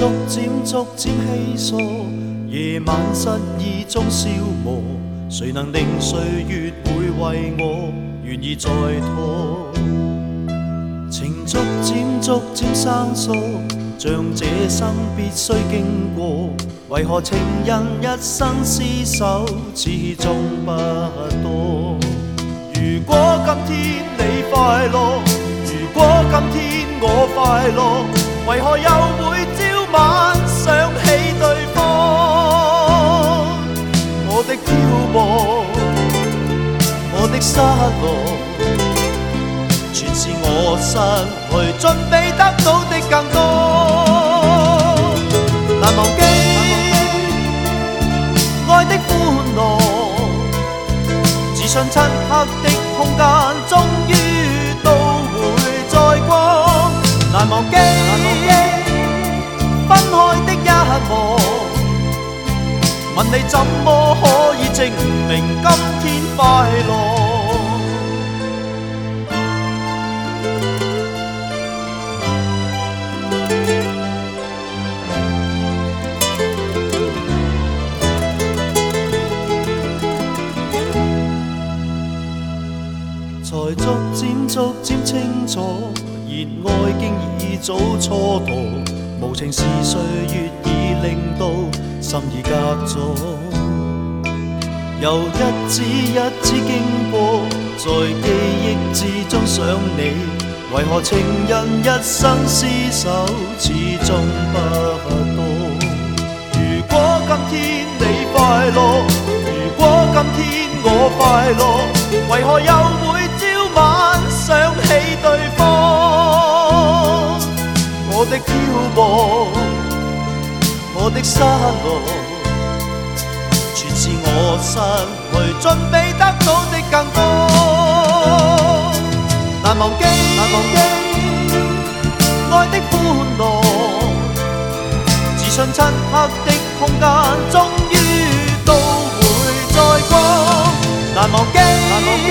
逐渐逐渐稀疏，夜晚失意中消磨，谁能令岁月会为我愿意再拖？情逐渐逐渐生疏，像这生必须经过，为何情人一生厮守始终不多？如果今天你快乐，如果今天我快乐，为何又会？晚想起对方，我的漂泊，我的失落，全是我失去，准备得到的更多。难忘记爱的欢乐，自信漆黑的空间终于都会再光。难忘记。分开的一幕，问你怎么可以证明今天快乐？才逐渐逐渐清楚，热爱竟已早蹉跎。无情是岁月已令到心已隔阻，由一次一次经过，在记忆之中想你，为何情人一生厮守，始终不多？如果今天你快乐，如果今天我快乐，为何又会？眺望我的沙漠，全是我失去，准备得到的更多。难忘记，难忘记爱的欢乐。自信漆黑的空间，终于都会再光。难忘记，难忘记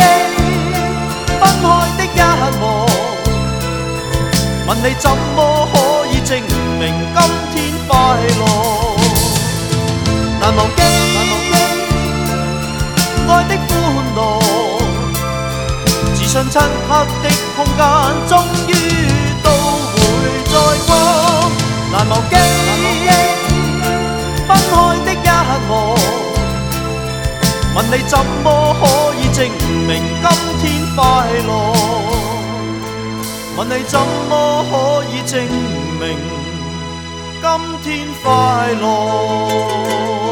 分开的一幕。问你怎么？证明今天快乐，难忘记爱的欢乐，自信漆黑的空间终于都会再过，难忘记分开的一幕。问你怎么可以证明今天快乐？问你怎么可以证明？明，今天快乐。